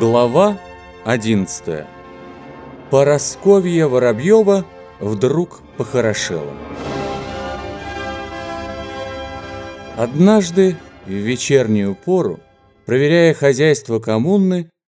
Глава 11. Поросковья Воробьева вдруг похорошела. Однажды в вечернюю пору, проверяя хозяйство коммуны,